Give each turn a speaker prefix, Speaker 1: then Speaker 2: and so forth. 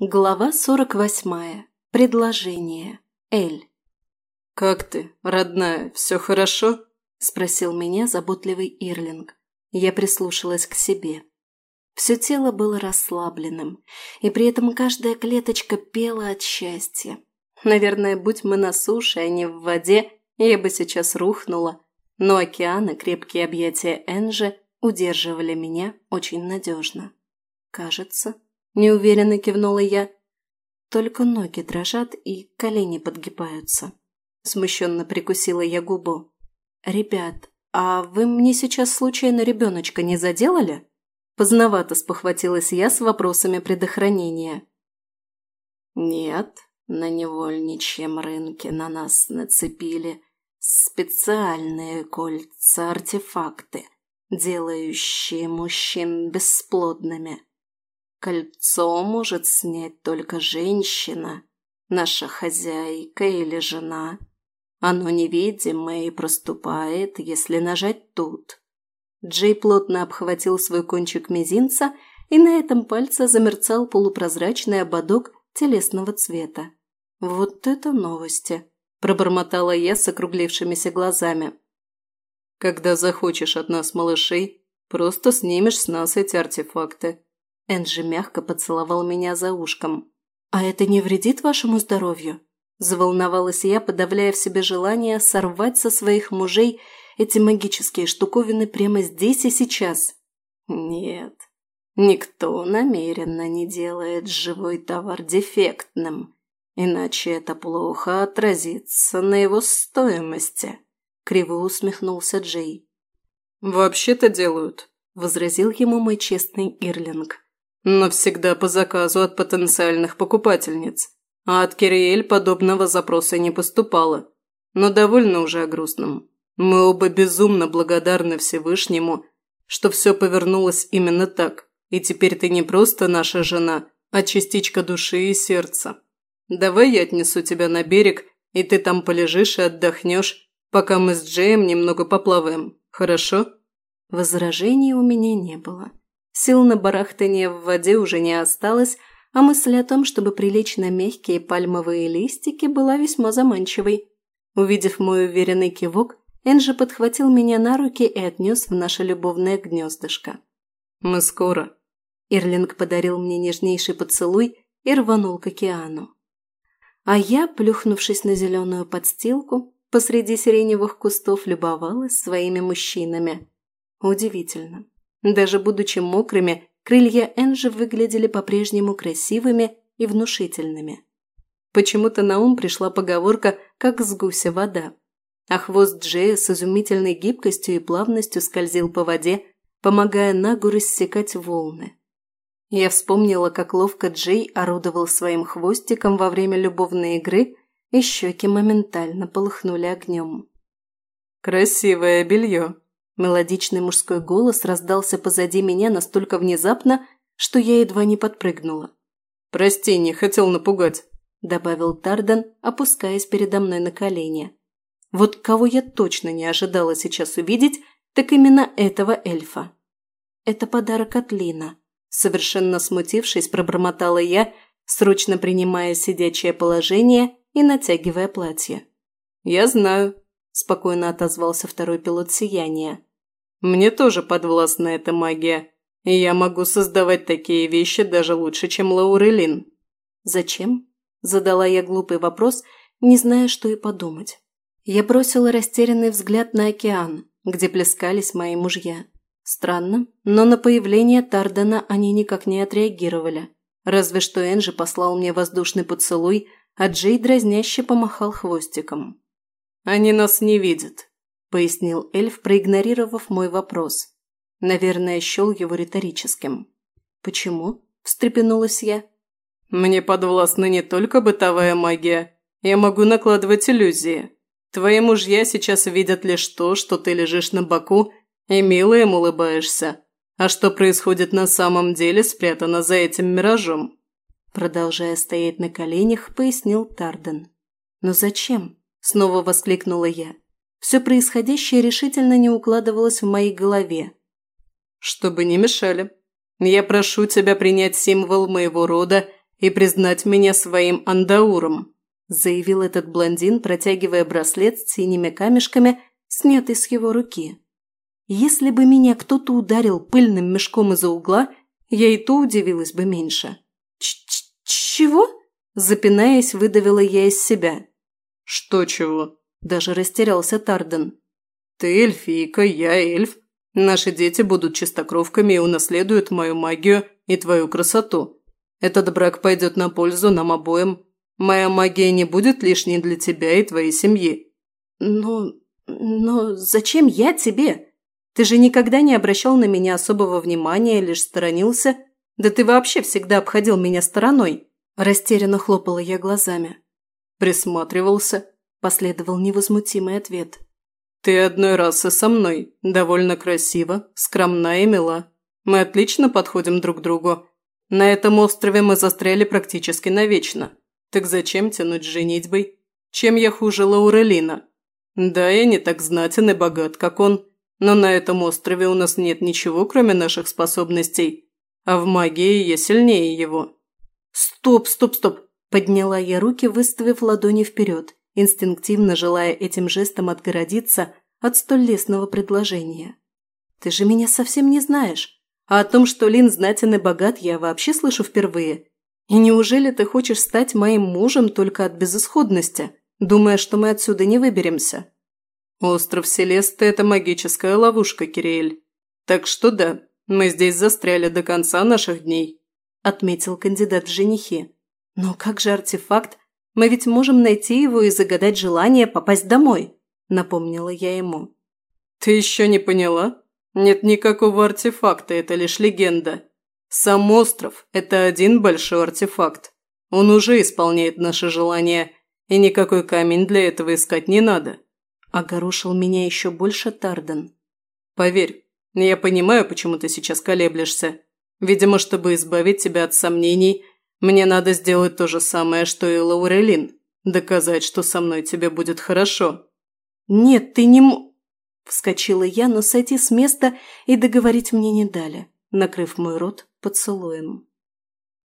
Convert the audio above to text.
Speaker 1: Глава 48. Предложение. Эль.
Speaker 2: «Как ты, родная, все хорошо?»
Speaker 1: – спросил меня заботливый Ирлинг. Я прислушалась к себе. Все тело было расслабленным, и при этом каждая клеточка пела от счастья. Наверное, будь мы на суше, а не в воде, я бы сейчас рухнула. Но океаны крепкие объятия Энжи удерживали меня очень надежно. Кажется, неуверенно кивнула я. Только ноги дрожат и колени подгибаются. Смущенно прикусила я губу. «Ребят, а вы мне сейчас случайно ребеночка не заделали?» Поздновато спохватилась я с вопросами предохранения.
Speaker 2: «Нет, на невольничьем рынке на нас нацепили специальные кольца-артефакты, делающие мужчин бесплодными. Кольцо может снять только женщина, наша хозяйка или жена. Оно невидимо и проступает, если нажать тут. Джей плотно обхватил свой кончик мизинца, и на этом пальце замерцал полупрозрачный ободок телесного цвета. «Вот это новости!» – пробормотала я с округлившимися глазами. «Когда захочешь от нас малышей, просто снимешь с нас эти артефакты», Энджи мягко поцеловал меня за ушком. «А это не вредит вашему здоровью?» Заволновалась я, подавляя в себе желание сорвать со своих мужей эти магические штуковины прямо здесь и сейчас. «Нет, никто намеренно не делает живой товар дефектным, иначе это плохо отразится на его стоимости», – криво усмехнулся Джей. «Вообще-то делают», – возразил ему мой честный Ирлинг но всегда по заказу от потенциальных покупательниц, а от Кириэль подобного запроса не поступало. Но довольно уже о грустном. Мы оба безумно благодарны Всевышнему, что все повернулось именно так, и теперь ты не просто наша жена, а частичка души и сердца. Давай я отнесу тебя на берег, и ты там полежишь и отдохнешь, пока мы с Джеем немного поплаваем, хорошо?»
Speaker 1: Возражений у меня не было. Сил на барахтание в воде уже не осталось, а мысль о том, чтобы прилечь на мягкие пальмовые листики, была весьма заманчивой. Увидев мой уверенный кивок, Энджи подхватил меня на руки и отнес в наше любовное гнездышко.
Speaker 2: «Мы скоро».
Speaker 1: Ирлинг подарил мне нежнейший поцелуй и рванул к океану. А я, плюхнувшись на зеленую подстилку, посреди сиреневых кустов любовалась своими мужчинами. Удивительно. Даже будучи мокрыми, крылья Энжи выглядели по-прежнему красивыми и внушительными. Почему-то на ум пришла поговорка «как с гуся вода». А хвост Джея с изумительной гибкостью и плавностью скользил по воде, помогая Нагу рассекать волны. Я вспомнила, как ловко Джей орудовал своим хвостиком во время любовной игры, и щеки моментально полыхнули огнем.
Speaker 2: «Красивое белье»,
Speaker 1: Мелодичный мужской голос раздался позади меня настолько внезапно, что я едва не подпрыгнула.
Speaker 2: «Прости, не хотел напугать», –
Speaker 1: добавил Тарден, опускаясь передо мной на колени. Вот кого я точно не ожидала сейчас увидеть, так именно этого эльфа. «Это подарок от Лина», – совершенно смутившись, пробормотала я, срочно принимая сидячее положение и натягивая платье.
Speaker 2: «Я знаю», – спокойно отозвался второй пилот сияния. Мне тоже подвластна эта магия, и я могу создавать такие вещи даже лучше, чем Лаурелин».
Speaker 1: «Зачем?» – задала я глупый вопрос, не зная, что и подумать. Я бросила растерянный взгляд на океан, где плескались мои мужья. Странно, но на появление Тардена они никак не отреагировали. Разве что Энджи послал мне воздушный поцелуй, а Джей дразняще помахал хвостиком.
Speaker 2: «Они нас не видят»,
Speaker 1: пояснил эльф, проигнорировав мой вопрос. Наверное, счел его риторическим. «Почему?» – встрепенулась я.
Speaker 2: «Мне подвластна не только бытовая магия. Я могу накладывать иллюзии. Твои мужья сейчас видят лишь то, что ты лежишь на боку и мило им улыбаешься. А что происходит на самом деле, спрятано за этим миражом?»
Speaker 1: Продолжая стоять на коленях, пояснил Тарден. «Но зачем?» – снова воскликнула я. Все происходящее решительно не укладывалось в моей голове.
Speaker 2: «Чтобы не мешали, я прошу тебя принять символ моего рода и признать меня своим андауром», заявил этот блондин, протягивая браслет с синими камешками, снятый с его руки. «Если бы меня кто-то ударил пыльным мешком из-за угла, я и то удивилась бы меньше». Ч -ч «Чего?» – запинаясь, выдавила я из себя.
Speaker 3: «Что чего?»
Speaker 2: Даже растерялся Тарден.
Speaker 3: «Ты эльфийка, я эльф. Наши дети будут чистокровками и унаследуют мою магию и твою красоту. Этот брак пойдет на пользу нам обоим. Моя магия не будет лишней для тебя и твоей семьи».
Speaker 2: «Но... но зачем я тебе? Ты же никогда не обращал на меня особого внимания, лишь сторонился. Да ты вообще всегда обходил меня стороной». Растерянно хлопала я глазами.
Speaker 3: Присматривался. Последовал невозмутимый ответ. «Ты одной расы со мной, довольно красива, скромна и мила. Мы отлично подходим друг к другу. На этом острове мы застряли практически навечно. Так зачем тянуть женитьбой? Чем я хуже Лаурелина? Да, я не так знатен и богат, как он, но на этом острове у нас нет ничего, кроме наших способностей, а в магии я сильнее его».
Speaker 2: «Стоп, стоп, стоп!» – подняла я руки, выставив ладони вперед инстинктивно желая этим жестом отгородиться от столь лестного предложения. «Ты же меня совсем не знаешь. А о том, что Лин знатен и богат, я вообще слышу впервые. И неужели ты хочешь стать моим мужем только от безысходности, думая, что мы отсюда не выберемся?»
Speaker 3: «Остров Селесты – это магическая ловушка, Кириэль. Так что да, мы здесь застряли до конца наших дней», – отметил кандидат в женихи.
Speaker 2: «Но как же артефакт мы ведь можем найти его и загадать желание попасть домой», – напомнила я ему.
Speaker 3: «Ты еще не поняла? Нет никакого артефакта, это лишь легенда. Сам остров – это один большой артефакт. Он уже исполняет наши желания, и никакой камень для этого искать не надо».
Speaker 2: Огорошил меня еще больше Тарден.
Speaker 3: «Поверь, я понимаю, почему ты сейчас колеблешься. Видимо, чтобы избавить тебя от сомнений мне надо сделать то же самое, что и Лаурелин. Доказать, что со мной тебе будет хорошо».
Speaker 2: «Нет, ты не м...» Вскочила я, но сойти с места и договорить мне не дали, накрыв мой рот поцелуем.